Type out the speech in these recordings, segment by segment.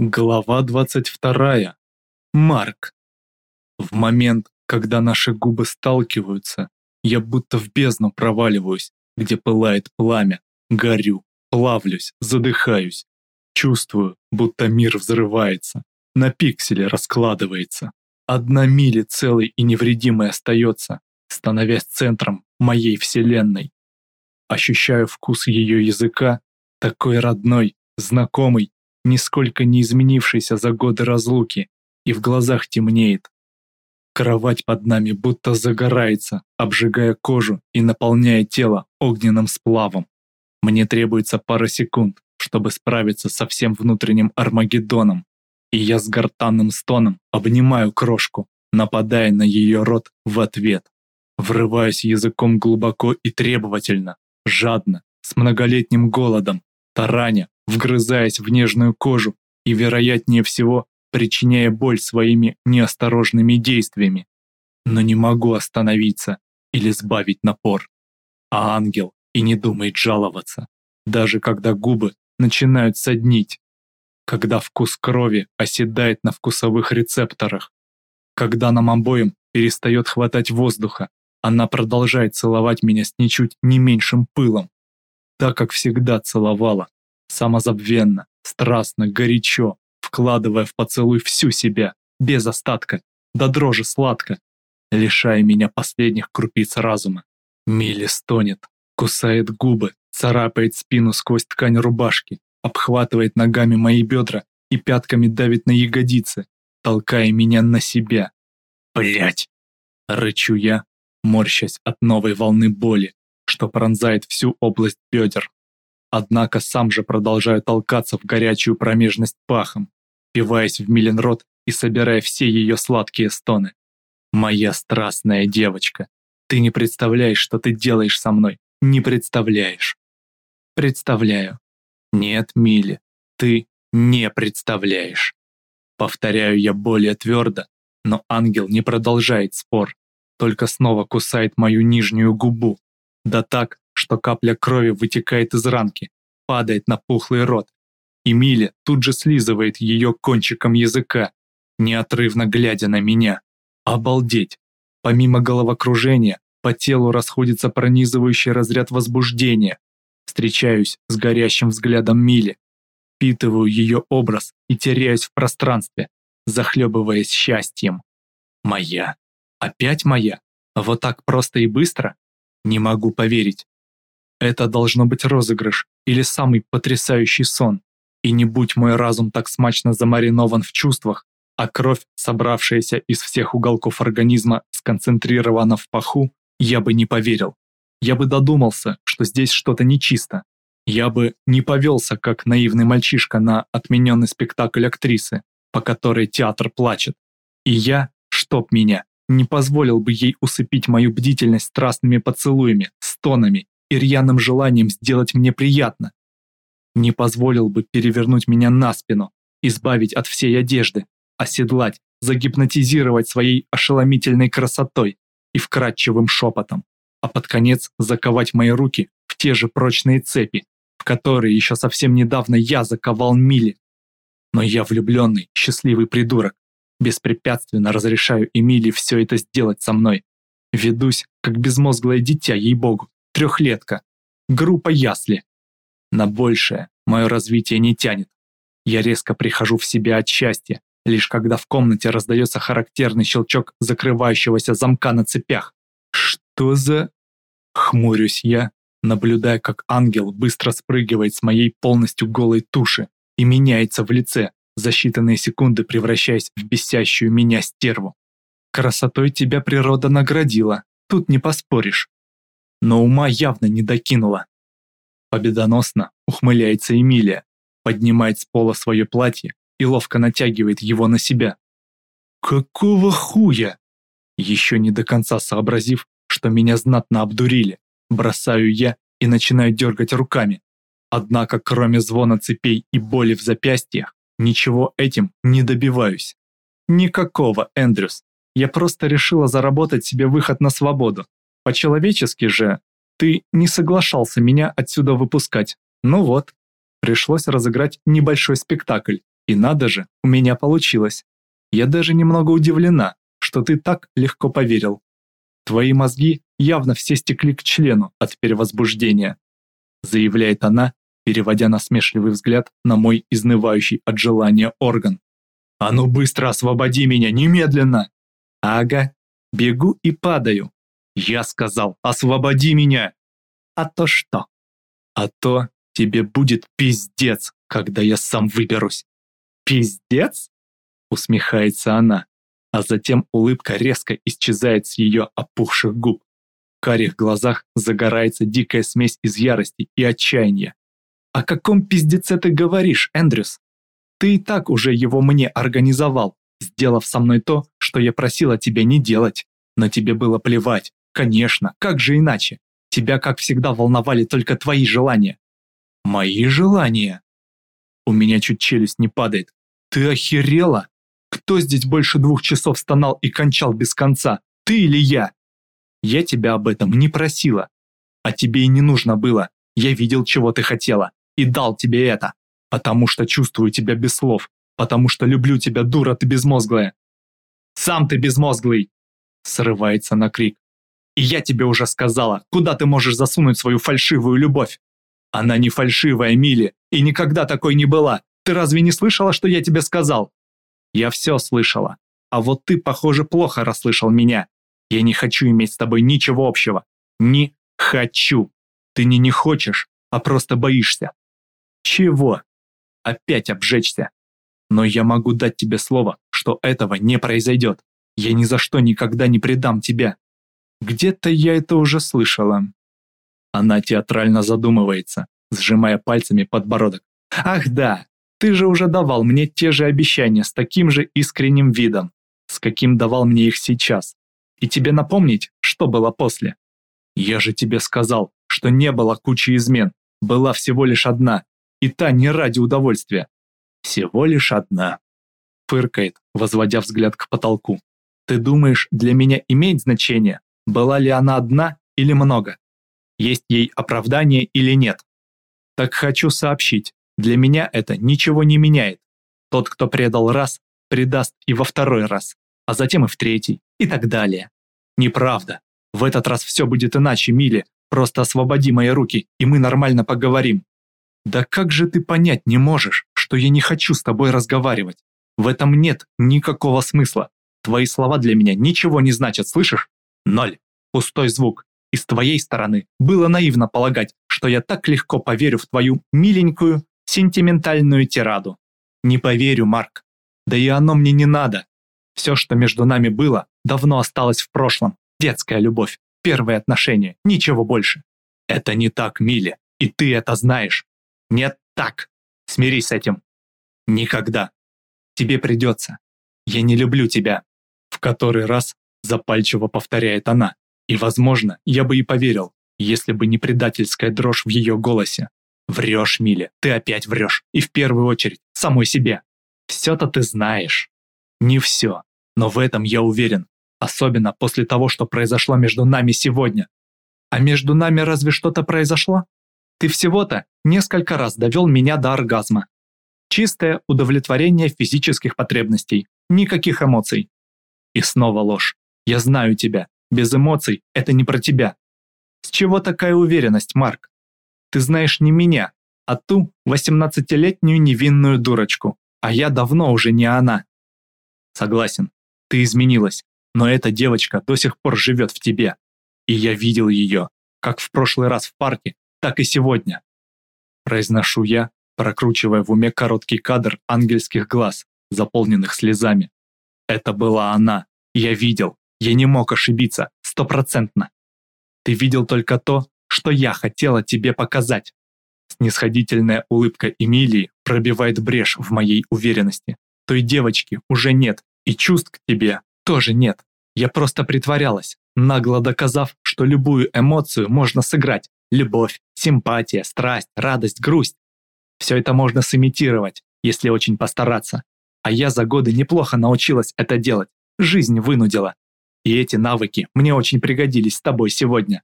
Глава 22. Марк. В момент, когда наши губы сталкиваются, я будто в бездну проваливаюсь, где пылает пламя, горю, плавлюсь, задыхаюсь. Чувствую, будто мир взрывается, на пиксели раскладывается. Одна мили целой и невредимой остается, становясь центром моей вселенной. Ощущаю вкус ее языка, такой родной, знакомый, нисколько не изменившийся за годы разлуки, и в глазах темнеет. Кровать под нами будто загорается, обжигая кожу и наполняя тело огненным сплавом. Мне требуется пара секунд, чтобы справиться со всем внутренним Армагеддоном, и я с гортанным стоном обнимаю крошку, нападая на ее рот в ответ. Врываюсь языком глубоко и требовательно, жадно, с многолетним голодом, тараня, вгрызаясь в нежную кожу и, вероятнее всего, причиняя боль своими неосторожными действиями. Но не могу остановиться или сбавить напор. А ангел и не думает жаловаться, даже когда губы начинают соднить, когда вкус крови оседает на вкусовых рецепторах, когда нам обоим перестает хватать воздуха, она продолжает целовать меня с ничуть не меньшим пылом, так как всегда целовала, самозабвенно, страстно, горячо, вкладывая в поцелуй всю себя, без остатка, до дрожи сладко, лишая меня последних крупиц разума. Милли стонет, кусает губы, царапает спину сквозь ткань рубашки, обхватывает ногами мои бедра и пятками давит на ягодицы, толкая меня на себя. Блять! Рычу я, морщась от новой волны боли, что пронзает всю область бедер. Однако сам же продолжаю толкаться в горячую промежность пахом, пиваясь в Милен рот и собирая все ее сладкие стоны. Моя страстная девочка, ты не представляешь, что ты делаешь со мной, не представляешь. Представляю. Нет, Милли, ты не представляешь. Повторяю я более твердо, но ангел не продолжает спор, только снова кусает мою нижнюю губу, да так, что капля крови вытекает из ранки, падает на пухлый рот. Эмиля тут же слизывает ее кончиком языка, неотрывно глядя на меня. Обалдеть! Помимо головокружения, по телу расходится пронизывающий разряд возбуждения. Встречаюсь с горящим взглядом Мили, впитываю ее образ и теряюсь в пространстве, захлебываясь счастьем. Моя. Опять моя? Вот так просто и быстро? Не могу поверить. Это должно быть розыгрыш или самый потрясающий сон. И не будь мой разум так смачно замаринован в чувствах, а кровь, собравшаяся из всех уголков организма, сконцентрирована в паху, я бы не поверил. Я бы додумался, что здесь что-то нечисто. Я бы не повелся, как наивный мальчишка, на отмененный спектакль актрисы, по которой театр плачет. И я, чтоб меня, не позволил бы ей усыпить мою бдительность страстными поцелуями, стонами и рьяным желанием сделать мне приятно. Не позволил бы перевернуть меня на спину, избавить от всей одежды, оседлать, загипнотизировать своей ошеломительной красотой и вкрадчивым шепотом, а под конец заковать мои руки в те же прочные цепи, в которые еще совсем недавно я заковал Мили. Но я влюбленный, счастливый придурок, беспрепятственно разрешаю Эмилии все это сделать со мной. Ведусь, как безмозглое дитя, ей-богу, трехлетка, группа ясли. На большее мое развитие не тянет. Я резко прихожу в себя от счастья, лишь когда в комнате раздается характерный щелчок закрывающегося замка на цепях. Что за... Хмурюсь я, наблюдая, как ангел быстро спрыгивает с моей полностью голой туши и меняется в лице, за считанные секунды превращаясь в бесящую меня стерву. Красотой тебя природа наградила, тут не поспоришь но ума явно не докинула. Победоносно ухмыляется Эмилия, поднимает с пола свое платье и ловко натягивает его на себя. «Какого хуя?» Еще не до конца сообразив, что меня знатно обдурили, бросаю я и начинаю дергать руками. Однако кроме звона цепей и боли в запястьях, ничего этим не добиваюсь. Никакого, Эндрюс. Я просто решила заработать себе выход на свободу. По-человечески же ты не соглашался меня отсюда выпускать. Ну вот, пришлось разыграть небольшой спектакль, И надо же, у меня получилось. Я даже немного удивлена, что ты так легко поверил. Твои мозги явно все стекли к члену от перевозбуждения, заявляет она, переводя насмешливый взгляд на мой изнывающий от желания орган. «А ну быстро освободи меня, немедленно!» «Ага, бегу и падаю». «Я сказал, освободи меня!» «А то что?» «А то тебе будет пиздец, когда я сам выберусь». «Пиздец?» Усмехается она, а затем улыбка резко исчезает с ее опухших губ. В карих глазах загорается дикая смесь из ярости и отчаяния. «О каком пиздеце ты говоришь, Эндрюс? Ты и так уже его мне организовал, сделав со мной то, что я просила тебя не делать. Но тебе было плевать. Конечно, как же иначе? Тебя, как всегда, волновали только твои желания. Мои желания? У меня чуть челюсть не падает. Ты охерела? Кто здесь больше двух часов стонал и кончал без конца? Ты или я? Я тебя об этом не просила. А тебе и не нужно было. Я видел, чего ты хотела. И дал тебе это. Потому что чувствую тебя без слов. Потому что люблю тебя, дура ты безмозглая. Сам ты безмозглый. Срывается на крик. И я тебе уже сказала, куда ты можешь засунуть свою фальшивую любовь. Она не фальшивая, Мили, и никогда такой не была. Ты разве не слышала, что я тебе сказал? Я все слышала. А вот ты, похоже, плохо расслышал меня. Я не хочу иметь с тобой ничего общего. Не хочу. Ты не не хочешь, а просто боишься. Чего? Опять обжечься. Но я могу дать тебе слово, что этого не произойдет. Я ни за что никогда не предам тебя. Где-то я это уже слышала. Она театрально задумывается, сжимая пальцами подбородок. Ах да, ты же уже давал мне те же обещания с таким же искренним видом, с каким давал мне их сейчас. И тебе напомнить, что было после? Я же тебе сказал, что не было кучи измен, была всего лишь одна, и та не ради удовольствия. Всего лишь одна. Фыркает, возводя взгляд к потолку. Ты думаешь, для меня имеет значение, была ли она одна или много? Есть ей оправдание или нет? Так хочу сообщить, для меня это ничего не меняет. Тот, кто предал раз, предаст и во второй раз, а затем и в третий, и так далее. Неправда. В этот раз все будет иначе, Мили. Просто освободи мои руки, и мы нормально поговорим. Да как же ты понять не можешь, что я не хочу с тобой разговаривать? В этом нет никакого смысла. Твои слова для меня ничего не значат, слышишь? Ноль. Пустой звук. И с твоей стороны было наивно полагать, что я так легко поверю в твою миленькую, сентиментальную тираду. Не поверю, Марк. Да и оно мне не надо. Все, что между нами было, давно осталось в прошлом. Детская любовь, первые отношения, ничего больше. Это не так, Миле, и ты это знаешь. Нет так. Смирись с этим. Никогда. Тебе придется. Я не люблю тебя. В который раз запальчиво повторяет она. И, возможно, я бы и поверил, если бы не предательская дрожь в ее голосе. Врешь, Миле, ты опять врешь. И в первую очередь самой себе. Все-то ты знаешь. Не все. Но в этом я уверен. Особенно после того, что произошло между нами сегодня. А между нами разве что-то произошло? Ты всего-то несколько раз довел меня до оргазма. Чистое удовлетворение физических потребностей. Никаких эмоций. И снова ложь. Я знаю тебя. Без эмоций это не про тебя. С чего такая уверенность, Марк? Ты знаешь не меня, а ту 18-летнюю невинную дурочку, а я давно уже не она. Согласен, ты изменилась, но эта девочка до сих пор живет в тебе. И я видел ее, как в прошлый раз в парке, так и сегодня. Произношу я, прокручивая в уме короткий кадр ангельских глаз, заполненных слезами. Это была она, я видел, я не мог ошибиться, стопроцентно. Ты видел только то, что я хотела тебе показать. Снисходительная улыбка Эмилии пробивает брешь в моей уверенности. Той девочки уже нет, и чувств к тебе тоже нет. Я просто притворялась, нагло доказав, что любую эмоцию можно сыграть. Любовь, симпатия, страсть, радость, грусть. Все это можно сымитировать, если очень постараться. А я за годы неплохо научилась это делать. Жизнь вынудила. И эти навыки мне очень пригодились с тобой сегодня.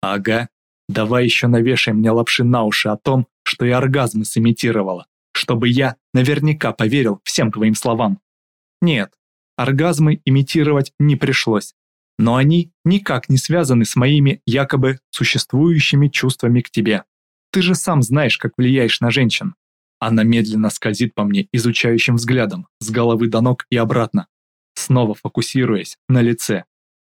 Ага, давай еще навешай мне лапши на уши о том, что я оргазмы сымитировала. чтобы я наверняка поверил всем твоим словам. Нет, оргазмы имитировать не пришлось, но они никак не связаны с моими якобы существующими чувствами к тебе. Ты же сам знаешь, как влияешь на женщин. Она медленно скользит по мне изучающим взглядом, с головы до ног и обратно, снова фокусируясь на лице.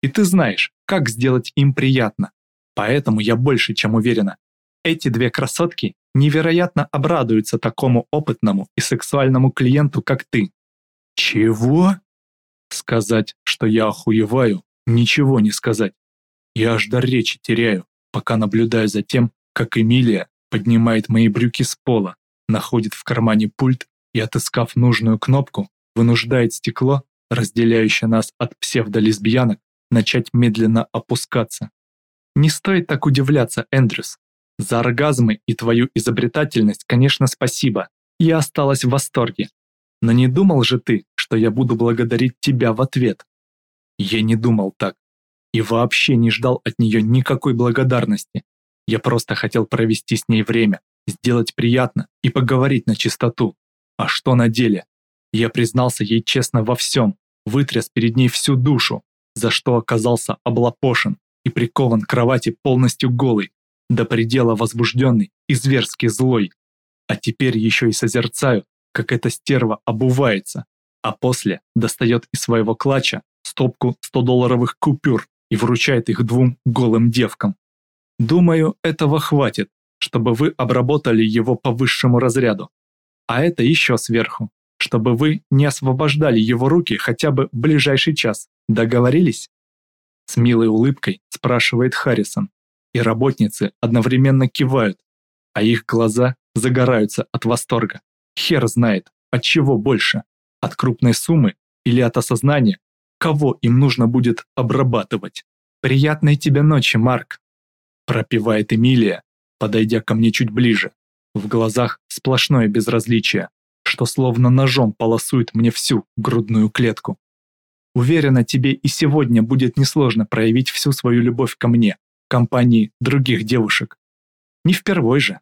И ты знаешь, как сделать им приятно. Поэтому я больше чем уверена. Эти две красотки невероятно обрадуются такому опытному и сексуальному клиенту, как ты. Чего? Сказать, что я охуеваю, ничего не сказать. Я аж до речи теряю, пока наблюдаю за тем, как Эмилия поднимает мои брюки с пола, находит в кармане пульт и, отыскав нужную кнопку, вынуждает стекло, разделяющее нас от псевдолесбиянок, начать медленно опускаться. Не стоит так удивляться, Эндрюс. За оргазмы и твою изобретательность, конечно, спасибо. Я осталась в восторге. Но не думал же ты, что я буду благодарить тебя в ответ? Я не думал так. И вообще не ждал от нее никакой благодарности. Я просто хотел провести с ней время, сделать приятно и поговорить на чистоту. А что на деле? Я признался ей честно во всем, вытряс перед ней всю душу, за что оказался облапошен и прикован к кровати полностью голый, до предела возбужденный и зверски злой. А теперь еще и созерцаю, как эта стерва обувается, а после достает из своего клатча стопку 100-долларовых купюр и вручает их двум голым девкам. Думаю, этого хватит, чтобы вы обработали его по высшему разряду. А это еще сверху, чтобы вы не освобождали его руки хотя бы в ближайший час. Договорились? С милой улыбкой спрашивает Харрисон, и работницы одновременно кивают, а их глаза загораются от восторга. Хер знает, от чего больше, от крупной суммы или от осознания, кого им нужно будет обрабатывать. «Приятной тебе ночи, Марк!» пропевает Эмилия, подойдя ко мне чуть ближе. В глазах сплошное безразличие, что словно ножом полосует мне всю грудную клетку. Уверена, тебе и сегодня будет несложно проявить всю свою любовь ко мне, компании других девушек. Не впервой же.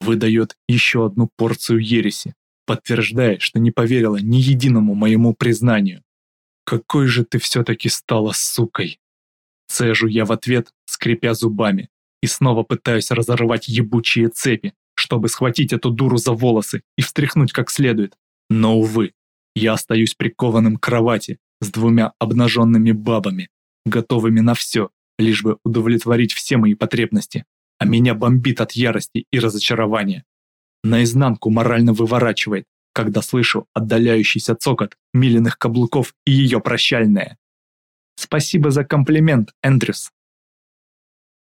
Выдает еще одну порцию ереси, подтверждая, что не поверила ни единому моему признанию. Какой же ты все-таки стала сукой. Цежу я в ответ, скрипя зубами, и снова пытаюсь разорвать ебучие цепи, чтобы схватить эту дуру за волосы и встряхнуть как следует. Но, увы, я остаюсь прикованным к кровати с двумя обнаженными бабами, готовыми на все, лишь бы удовлетворить все мои потребности, а меня бомбит от ярости и разочарования. Наизнанку морально выворачивает, когда слышу отдаляющийся цокот миленных каблуков и ее прощальное. Спасибо за комплимент, Эндрюс.